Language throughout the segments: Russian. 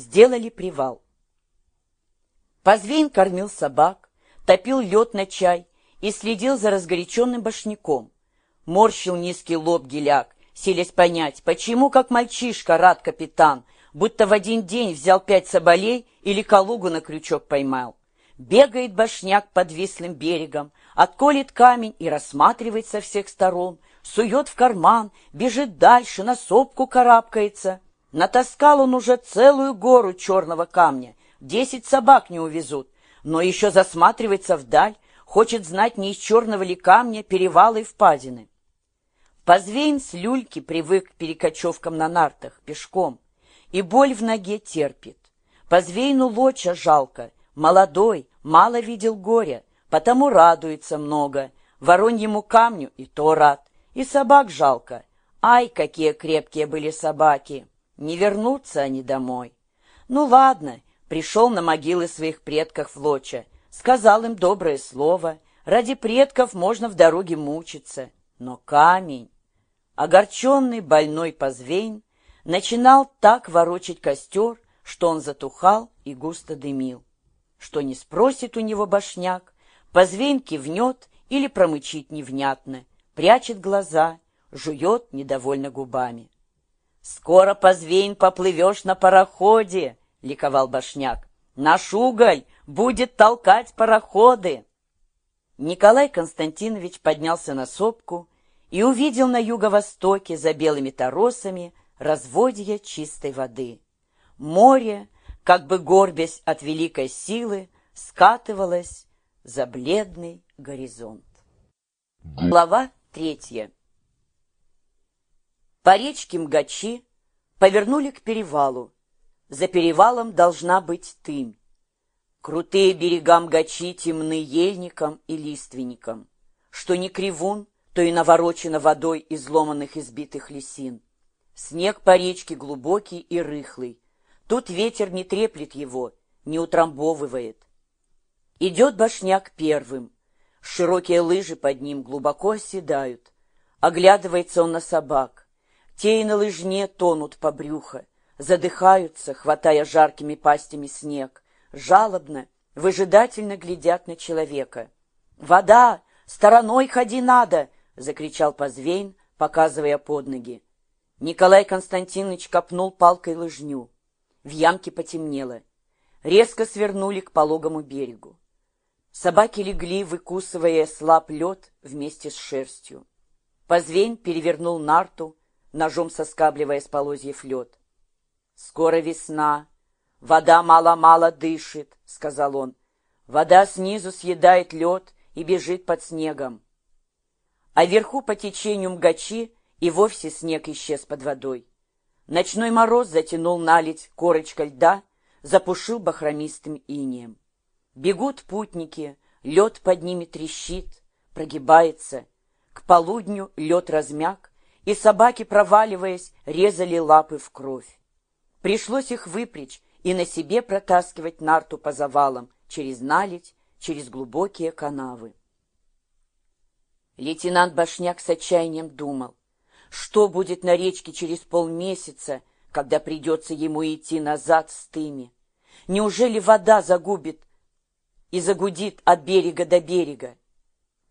Сделали привал. Позвейн кормил собак, топил лед на чай и следил за разгоряченным башняком. Морщил низкий лоб геляк, силясь понять, почему, как мальчишка, рад капитан, будто в один день взял пять соболей или калугу на крючок поймал. Бегает башняк под вислым берегом, отколет камень и рассматривает со всех сторон, сует в карман, бежит дальше, на сопку карабкается. Натаскал он уже целую гору черного камня, десять собак не увезут, но еще засматривается вдаль, хочет знать, не из черного ли камня перевалы и впадины. Позвейн с люльки привык к перекочевкам на нартах, пешком, и боль в ноге терпит. Позвейну лоча жалко, молодой, мало видел горя, потому радуется много. Вороньему камню и то рад. И собак жалко. Ай, какие крепкие были собаки! Не вернутся они домой. Ну ладно, пришел на могилы своих предков в Лоча, сказал им доброе слово. Ради предков можно в дороге мучиться. Но камень... Огорченный, больной позвень начинал так ворочать костер, что он затухал и густо дымил что не спросит у него башняк, позвейн кивнет или промычит невнятно, прячет глаза, жует недовольно губами. «Скоро, позвейн, поплывешь на пароходе!» — ликовал башняк. «Наш уголь будет толкать пароходы!» Николай Константинович поднялся на сопку и увидел на юго-востоке за белыми торосами разводья чистой воды. Море как бы горбясь от великой силы, скатывалась за бледный горизонт. Глава третья. По речке Мгачи повернули к перевалу. За перевалом должна быть тымь. Крутые берега Мгачи темны ельником и лиственником, что не кривун, то и наворочено водой изломанных избитых лесин. Снег по речке глубокий и рыхлый, Тут ветер не треплет его, не утрамбовывает. Идет башняк первым. Широкие лыжи под ним глубоко оседают. Оглядывается он на собак. Те и на лыжне тонут по брюхо, задыхаются, хватая жаркими пастями снег, жалобно, выжидательно глядят на человека. «Вода! Стороной ходи надо!» — закричал Позвейн, показывая под ноги. Николай Константинович копнул палкой лыжню. В ямке потемнело. Резко свернули к пологому берегу. Собаки легли, выкусывая слаб лед вместе с шерстью. Позвень перевернул нарту, ножом соскабливая с полозьев лед. «Скоро весна. Вода мало-мало дышит», — сказал он. «Вода снизу съедает лед и бежит под снегом». А вверху по течению мгачи и вовсе снег исчез под водой. Ночной мороз затянул наледь корочка льда, запушил бахромистым инеем. Бегут путники, лед под ними трещит, прогибается. К полудню лед размяк, и собаки, проваливаясь, резали лапы в кровь. Пришлось их выпрячь и на себе протаскивать нарту по завалам, через наледь, через глубокие канавы. Лейтенант Башняк с отчаянием думал. Что будет на речке через полмесяца, когда придется ему идти назад с тыми? Неужели вода загубит и загудит от берега до берега?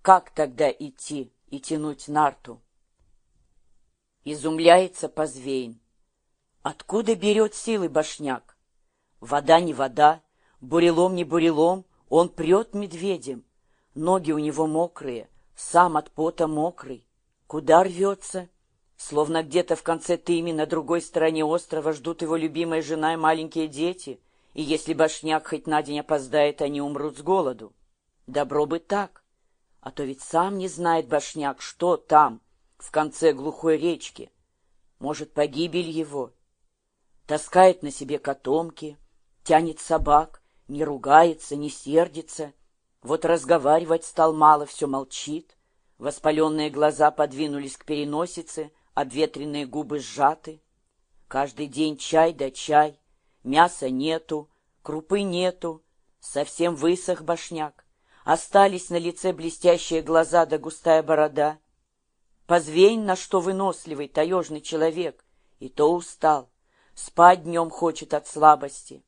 Как тогда идти и тянуть нарту? Изумляется Позвейн. Откуда берет силы башняк? Вода не вода, бурелом не бурелом, он прет медведем. Ноги у него мокрые, сам от пота мокрый. Куда рвется? Словно где-то в конце Тыми на другой стороне острова ждут его любимая жена и маленькие дети, и если башняк хоть на день опоздает, они умрут с голоду. Добро бы так, а то ведь сам не знает башняк, что там, в конце глухой речки. Может, погибель его. Таскает на себе котомки, тянет собак, не ругается, не сердится. Вот разговаривать стал мало, все молчит. Воспаленные глаза подвинулись к переносице — обветренные губы сжаты. Каждый день чай да чай, мяса нету, крупы нету, совсем высох башняк. Остались на лице блестящие глаза да густая борода. Позвень, на что выносливый, таежный человек, и то устал. спать днем хочет от слабости.